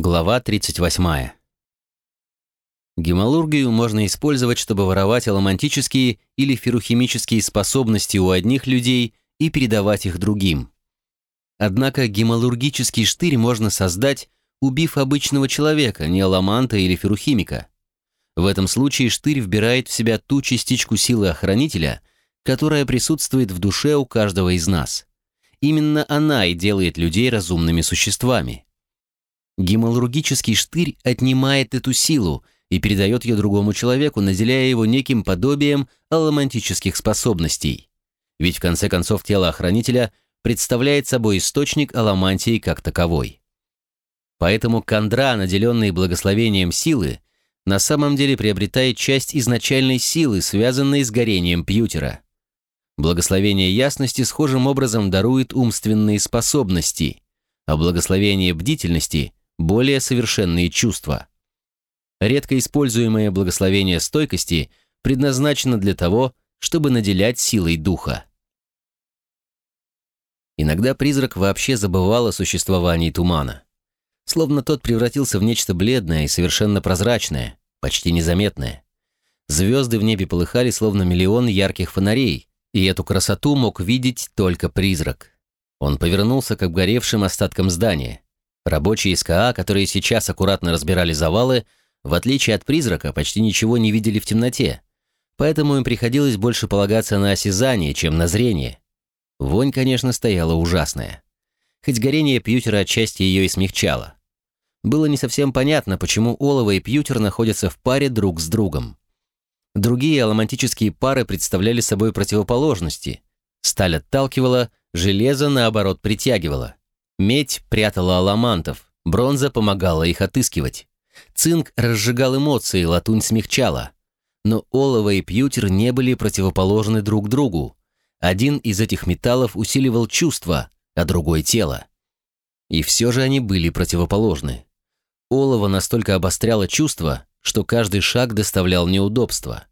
Глава 38. Гемалургию можно использовать, чтобы воровать аломантические или феррухимические способности у одних людей и передавать их другим. Однако гемалургический штырь можно создать, убив обычного человека, не аламанта или феррухимика. В этом случае штырь вбирает в себя ту частичку силы охранителя, которая присутствует в душе у каждого из нас. Именно она и делает людей разумными существами. Гемалургический штырь отнимает эту силу и передает ее другому человеку, наделяя его неким подобием аломантических способностей. Ведь в конце концов тело охранителя представляет собой источник аламантии как таковой. Поэтому кандра, наделенный благословением силы, на самом деле приобретает часть изначальной силы, связанной с горением пьютера. Благословение ясности схожим образом дарует умственные способности, а благословение бдительности более совершенные чувства. Редко используемое благословение стойкости предназначено для того, чтобы наделять силой духа. Иногда призрак вообще забывал о существовании тумана. Словно тот превратился в нечто бледное и совершенно прозрачное, почти незаметное. Звезды в небе полыхали, словно миллион ярких фонарей, и эту красоту мог видеть только призрак. Он повернулся к обгоревшим остаткам здания. Рабочие СКА, которые сейчас аккуратно разбирали завалы, в отличие от призрака, почти ничего не видели в темноте, поэтому им приходилось больше полагаться на осязание, чем на зрение. Вонь, конечно, стояла ужасная. Хоть горение пьютера отчасти ее и смягчало. Было не совсем понятно, почему олово и пьютер находятся в паре друг с другом. Другие аломантические пары представляли собой противоположности. Сталь отталкивала, железо, наоборот, притягивало. Медь прятала аламантов, бронза помогала их отыскивать. Цинк разжигал эмоции, латунь смягчала. Но олово и пьютер не были противоположны друг другу. Один из этих металлов усиливал чувства, а другой — тело. И все же они были противоположны. Олово настолько обостряло чувства, что каждый шаг доставлял неудобства.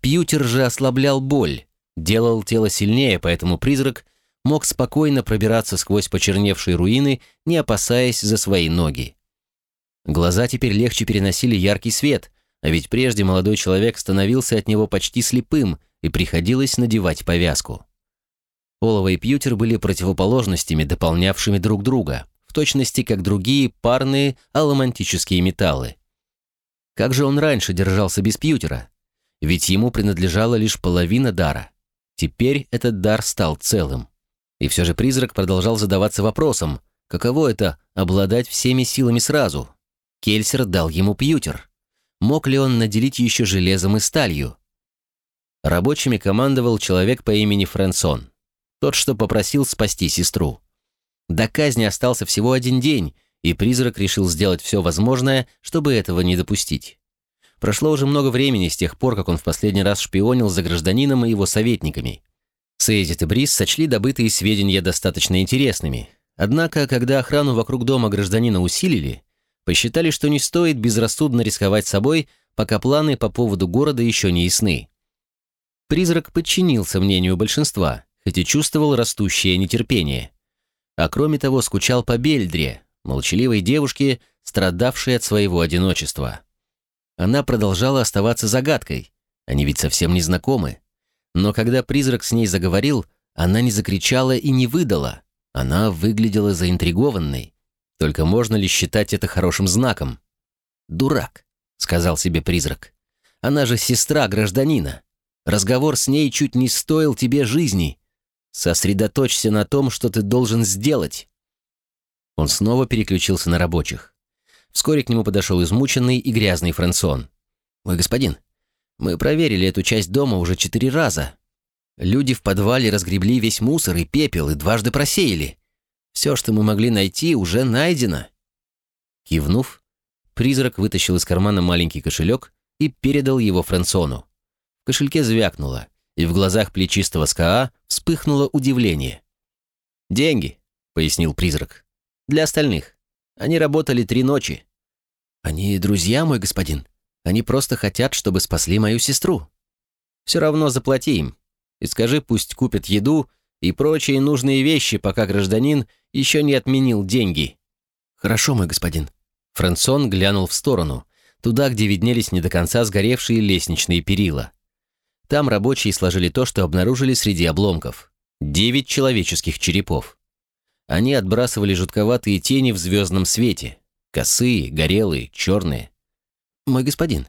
Пьютер же ослаблял боль, делал тело сильнее, поэтому призрак мог спокойно пробираться сквозь почерневшие руины, не опасаясь за свои ноги. Глаза теперь легче переносили яркий свет, а ведь прежде молодой человек становился от него почти слепым и приходилось надевать повязку. Олово и пьютер были противоположностями, дополнявшими друг друга, в точности как другие парные аломантические металлы. Как же он раньше держался без пьютера? Ведь ему принадлежала лишь половина дара. Теперь этот дар стал целым. И все же призрак продолжал задаваться вопросом, каково это — обладать всеми силами сразу? Кельсер дал ему пьютер. Мог ли он наделить еще железом и сталью? Рабочими командовал человек по имени Фрэнсон, тот, что попросил спасти сестру. До казни остался всего один день, и призрак решил сделать все возможное, чтобы этого не допустить. Прошло уже много времени с тех пор, как он в последний раз шпионил за гражданином и его советниками — Сейдит и Брис сочли добытые сведения достаточно интересными. Однако, когда охрану вокруг дома гражданина усилили, посчитали, что не стоит безрассудно рисковать собой, пока планы по поводу города еще не ясны. Призрак подчинился мнению большинства, хоть и чувствовал растущее нетерпение. А кроме того, скучал по Бельдре, молчаливой девушке, страдавшей от своего одиночества. Она продолжала оставаться загадкой, они ведь совсем не знакомы. Но когда призрак с ней заговорил, она не закричала и не выдала. Она выглядела заинтригованной. Только можно ли считать это хорошим знаком? «Дурак», — сказал себе призрак. «Она же сестра гражданина. Разговор с ней чуть не стоил тебе жизни. Сосредоточься на том, что ты должен сделать». Он снова переключился на рабочих. Вскоре к нему подошел измученный и грязный Франсон. «Мой господин, мы проверили эту часть дома уже четыре раза. Люди в подвале разгребли весь мусор и пепел и дважды просеяли. Все, что мы могли найти, уже найдено». Кивнув, призрак вытащил из кармана маленький кошелек и передал его Франсону. В кошельке звякнуло, и в глазах плечистого СКА вспыхнуло удивление. «Деньги», — пояснил призрак. «Для остальных. Они работали три ночи». «Они друзья, мой господин?» Они просто хотят, чтобы спасли мою сестру. Все равно заплати им. И скажи, пусть купят еду и прочие нужные вещи, пока гражданин еще не отменил деньги. Хорошо, мой господин. Фрэнсон глянул в сторону, туда, где виднелись не до конца сгоревшие лестничные перила. Там рабочие сложили то, что обнаружили среди обломков. Девять человеческих черепов. Они отбрасывали жутковатые тени в звездном свете. Косые, горелые, черные. «Мой господин,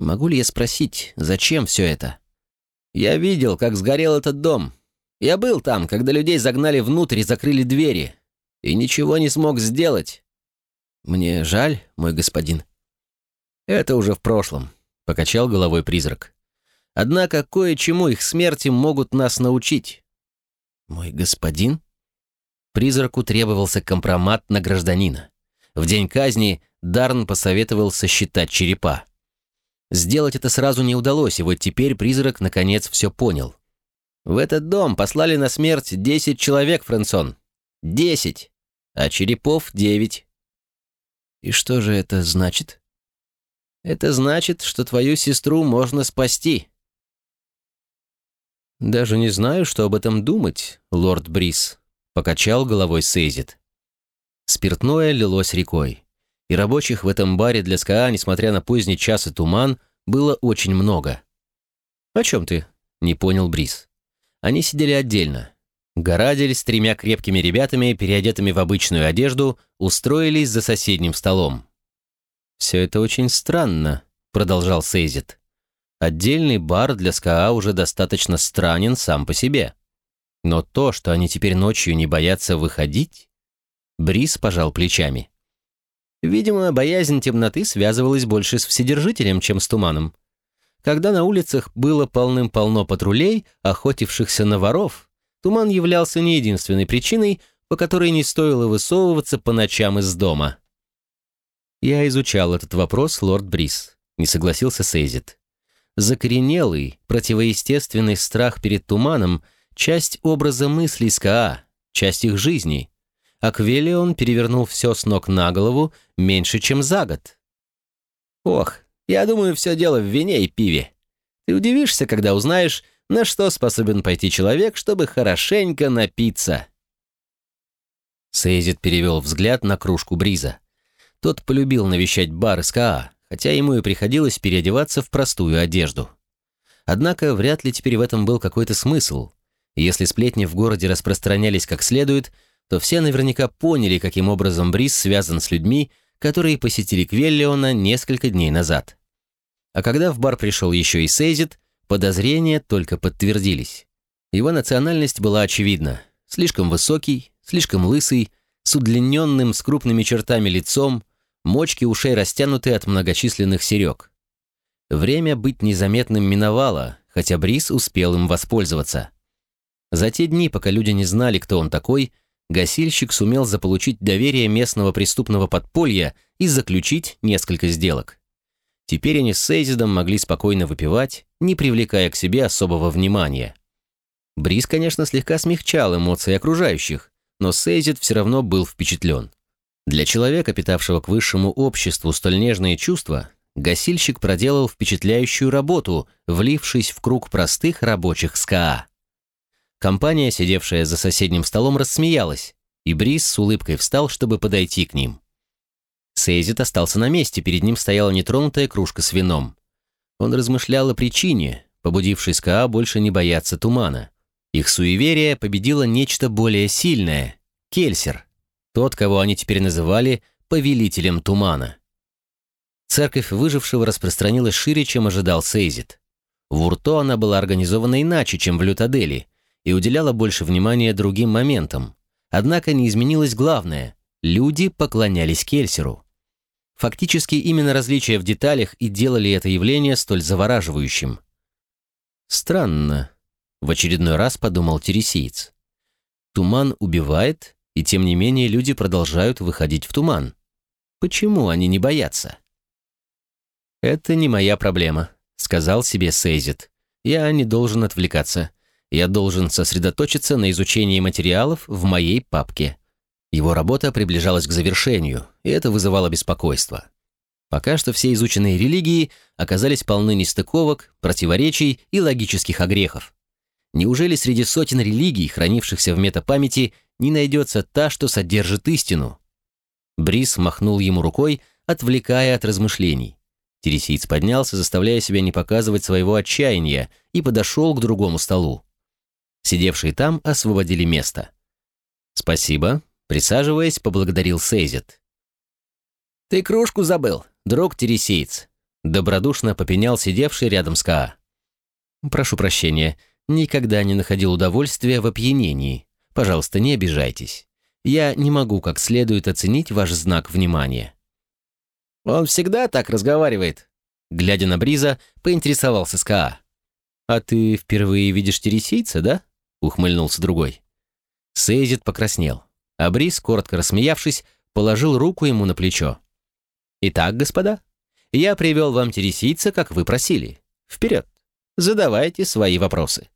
могу ли я спросить, зачем все это?» «Я видел, как сгорел этот дом. Я был там, когда людей загнали внутрь и закрыли двери. И ничего не смог сделать. Мне жаль, мой господин». «Это уже в прошлом», — покачал головой призрак. «Однако кое-чему их смерти могут нас научить». «Мой господин?» Призраку требовался компромат на гражданина. В день казни Дарн посоветовал сосчитать черепа. Сделать это сразу не удалось, и вот теперь призрак наконец все понял. В этот дом послали на смерть десять человек, Фрэнсон. Десять. А черепов девять. И что же это значит? Это значит, что твою сестру можно спасти. Даже не знаю, что об этом думать, лорд Брис. Покачал головой Сейзит. Спиртное лилось рекой. И рабочих в этом баре для СКА, несмотря на поздний час и туман, было очень много. «О чем ты?» — не понял Брис. Они сидели отдельно. Горадель с тремя крепкими ребятами, переодетыми в обычную одежду, устроились за соседним столом. «Все это очень странно», — продолжал Сейзит. «Отдельный бар для СКА уже достаточно странен сам по себе. Но то, что они теперь ночью не боятся выходить... Брис пожал плечами. Видимо, боязнь темноты связывалась больше с Вседержителем, чем с туманом. Когда на улицах было полным-полно патрулей, охотившихся на воров, туман являлся не единственной причиной, по которой не стоило высовываться по ночам из дома. Я изучал этот вопрос, лорд Брис, не согласился Сейзит. Закоренелый, противоестественный страх перед туманом часть образа мыслей СКА, часть их жизни. А Квелион перевернул все с ног на голову меньше, чем за год. Ох, я думаю, все дело в вине и пиве. Ты удивишься, когда узнаешь, на что способен пойти человек, чтобы хорошенько напиться. Сейзит перевел взгляд на кружку Бриза. Тот полюбил навещать бар СКА, хотя ему и приходилось переодеваться в простую одежду. Однако вряд ли теперь в этом был какой-то смысл. Если сплетни в городе распространялись как следует, то все наверняка поняли, каким образом Брис связан с людьми, которые посетили Квеллиона несколько дней назад. А когда в бар пришел еще и Сейзит, подозрения только подтвердились. Его национальность была очевидна. Слишком высокий, слишком лысый, с удлиненным, с крупными чертами лицом, мочки ушей растянуты от многочисленных серег. Время быть незаметным миновало, хотя Брис успел им воспользоваться. За те дни, пока люди не знали, кто он такой, гасильщик сумел заполучить доверие местного преступного подполья и заключить несколько сделок. Теперь они с Сейзидом могли спокойно выпивать, не привлекая к себе особого внимания. Бриз, конечно, слегка смягчал эмоции окружающих, но Сейзид все равно был впечатлен. Для человека, питавшего к высшему обществу столь нежные чувства, гасильщик проделал впечатляющую работу, влившись в круг простых рабочих СКА. Компания, сидевшая за соседним столом, рассмеялась, и Брис с улыбкой встал, чтобы подойти к ним. Сейзит остался на месте, перед ним стояла нетронутая кружка с вином. Он размышлял о причине, побудившей СКА больше не бояться тумана. Их суеверие победило нечто более сильное — Кельсер, тот, кого они теперь называли «повелителем тумана». Церковь выжившего распространилась шире, чем ожидал Сейзит. В Урто она была организована иначе, чем в Лютадели, и уделяла больше внимания другим моментам. Однако не изменилось главное – люди поклонялись Кельсеру. Фактически именно различия в деталях и делали это явление столь завораживающим. «Странно», — в очередной раз подумал тересиец. «Туман убивает, и тем не менее люди продолжают выходить в туман. Почему они не боятся?» «Это не моя проблема», — сказал себе Сейзит. «Я не должен отвлекаться. Я должен сосредоточиться на изучении материалов в моей папке. Его работа приближалась к завершению, и это вызывало беспокойство. Пока что все изученные религии оказались полны нестыковок, противоречий и логических огрехов. Неужели среди сотен религий, хранившихся в метапамяти, не найдется та, что содержит истину? Брис махнул ему рукой, отвлекая от размышлений. Тересиец поднялся, заставляя себя не показывать своего отчаяния, и подошел к другому столу. Сидевшие там освободили место. «Спасибо», — присаживаясь, поблагодарил Сейзет. «Ты кружку забыл, друг Тересиец», — добродушно попенял сидевший рядом с Каа. «Прошу прощения, никогда не находил удовольствия в опьянении. Пожалуйста, не обижайтесь. Я не могу как следует оценить ваш знак внимания». «Он всегда так разговаривает», — глядя на Бриза, поинтересовался Ска. «А ты впервые видишь тересийца, да?» — ухмыльнулся другой. Сейзит покраснел, а Бриз, коротко рассмеявшись, положил руку ему на плечо. «Итак, господа, я привел вам тересийца, как вы просили. Вперед, задавайте свои вопросы».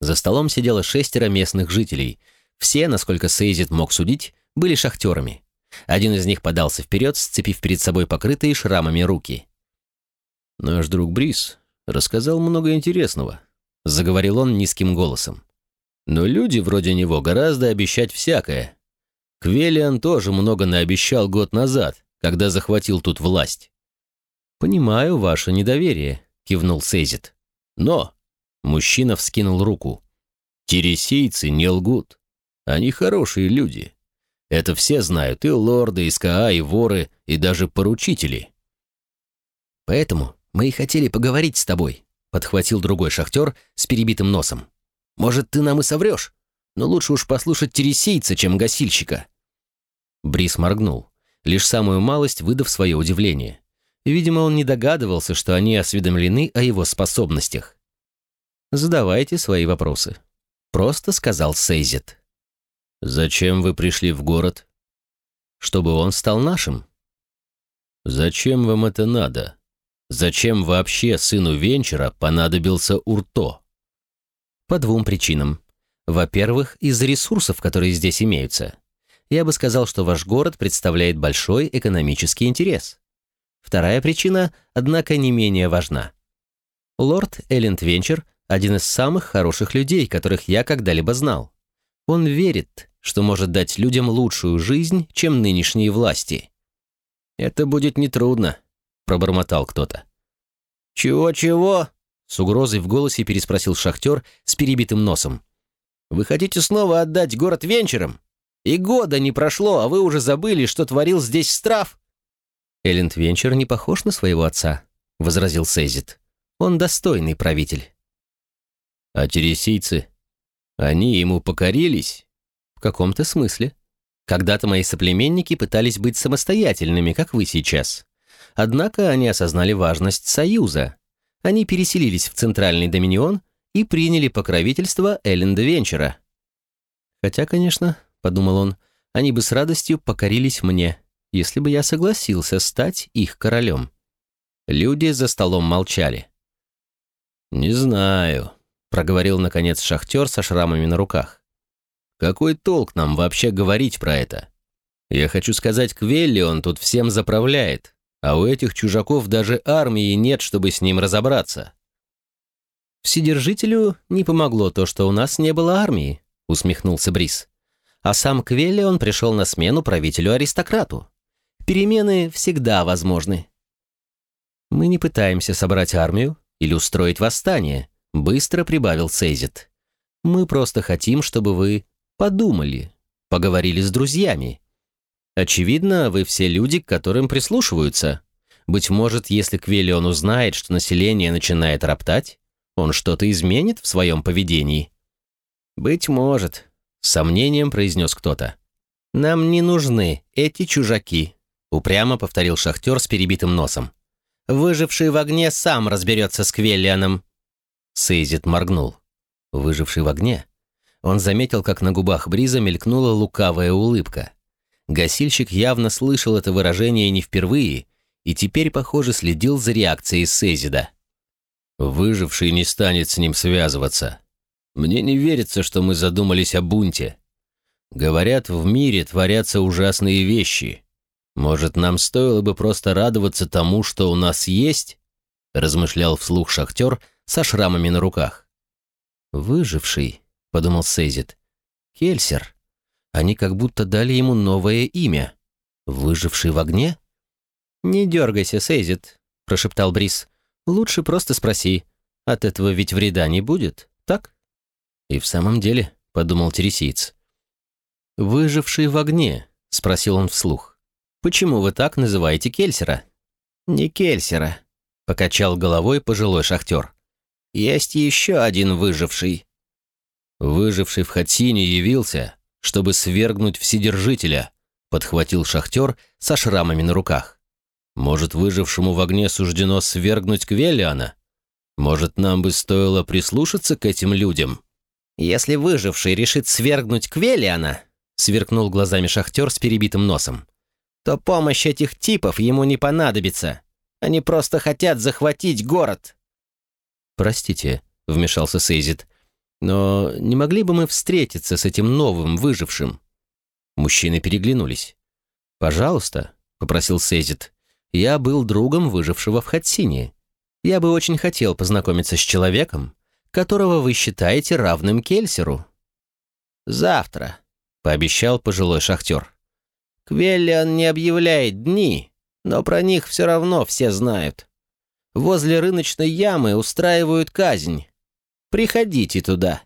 За столом сидело шестеро местных жителей. Все, насколько Сейзит мог судить, были шахтерами. Один из них подался вперед, сцепив перед собой покрытые шрамами руки. «Наш друг Брис рассказал много интересного», — заговорил он низким голосом. «Но люди вроде него гораздо обещать всякое. Квелиан тоже много наобещал год назад, когда захватил тут власть». «Понимаю ваше недоверие», — кивнул Сейзит. «Но...» — мужчина вскинул руку. «Тересийцы не лгут. Они хорошие люди. Это все знают, и лорды, и СКА, и воры, и даже поручители. Поэтому мы и хотели поговорить с тобой, подхватил другой шахтер с перебитым носом. Может, ты нам и соврешь, но лучше уж послушать тересийца, чем гасильщика. Брис моргнул, лишь самую малость выдав свое удивление. Видимо, он не догадывался, что они осведомлены о его способностях. «Задавайте свои вопросы», — просто сказал Сейзет. «Зачем вы пришли в город?» «Чтобы он стал нашим». «Зачем вам это надо? Зачем вообще сыну Венчера понадобился Урто?» «По двум причинам. Во-первых, из-за ресурсов, которые здесь имеются. Я бы сказал, что ваш город представляет большой экономический интерес. Вторая причина, однако, не менее важна. Лорд Элленд Венчер – один из самых хороших людей, которых я когда-либо знал. Он верит, что может дать людям лучшую жизнь, чем нынешние власти. «Это будет нетрудно», — пробормотал кто-то. «Чего-чего?» — с угрозой в голосе переспросил шахтер с перебитым носом. «Вы хотите снова отдать город венчерам? И года не прошло, а вы уже забыли, что творил здесь Страф?» «Элленд Венчер не похож на своего отца», — возразил Сейзит. «Он достойный правитель». «А тересийцы?» Они ему покорились? В каком-то смысле. Когда-то мои соплеменники пытались быть самостоятельными, как вы сейчас. Однако они осознали важность союза. Они переселились в Центральный Доминион и приняли покровительство Элленда Венчера. Хотя, конечно, подумал он, они бы с радостью покорились мне, если бы я согласился стать их королем. Люди за столом молчали. «Не знаю», проговорил, наконец, шахтер со шрамами на руках. «Какой толк нам вообще говорить про это? Я хочу сказать, Квелли он тут всем заправляет, а у этих чужаков даже армии нет, чтобы с ним разобраться». «Вседержителю не помогло то, что у нас не было армии», — усмехнулся Брис. «А сам Квелли он пришел на смену правителю-аристократу. Перемены всегда возможны». «Мы не пытаемся собрать армию или устроить восстание», Быстро прибавил Сейзит. «Мы просто хотим, чтобы вы подумали, поговорили с друзьями. Очевидно, вы все люди, к которым прислушиваются. Быть может, если Квелион узнает, что население начинает роптать, он что-то изменит в своем поведении». «Быть может», — с сомнением произнес кто-то. «Нам не нужны эти чужаки», — упрямо повторил шахтер с перебитым носом. «Выживший в огне сам разберется с Квеллианом. Сейзит моргнул. Выживший в огне, он заметил, как на губах Бриза мелькнула лукавая улыбка. Гасильщик явно слышал это выражение не впервые и теперь, похоже, следил за реакцией Сейзида. «Выживший не станет с ним связываться. Мне не верится, что мы задумались о бунте. Говорят, в мире творятся ужасные вещи. Может, нам стоило бы просто радоваться тому, что у нас есть?» размышлял вслух шахтер – со шрамами на руках. «Выживший», — подумал Сейзит. «Кельсер. Они как будто дали ему новое имя. «Выживший в огне?» «Не дергайся, Сейзит», — прошептал Брис. «Лучше просто спроси. От этого ведь вреда не будет, так?» «И в самом деле», — подумал тересиец. «Выживший в огне», — спросил он вслух. «Почему вы так называете Кельсера?» «Не Кельсера», — покачал головой пожилой шахтер. «Есть еще один выживший». «Выживший в Хатсине явился, чтобы свергнуть Вседержителя», — подхватил шахтер со шрамами на руках. «Может, выжившему в огне суждено свергнуть Квелиана? Может, нам бы стоило прислушаться к этим людям?» «Если выживший решит свергнуть Квелиана», — сверкнул глазами шахтер с перебитым носом, «то помощь этих типов ему не понадобится. Они просто хотят захватить город». «Простите», — вмешался Сейзит, «но не могли бы мы встретиться с этим новым выжившим?» Мужчины переглянулись. «Пожалуйста», — попросил Сейзит, «я был другом выжившего в Хатсине. Я бы очень хотел познакомиться с человеком, которого вы считаете равным Кельсеру». «Завтра», — пообещал пожилой шахтер. «Квеллиан не объявляет дни, но про них все равно все знают. Возле рыночной ямы устраивают казнь. Приходите туда».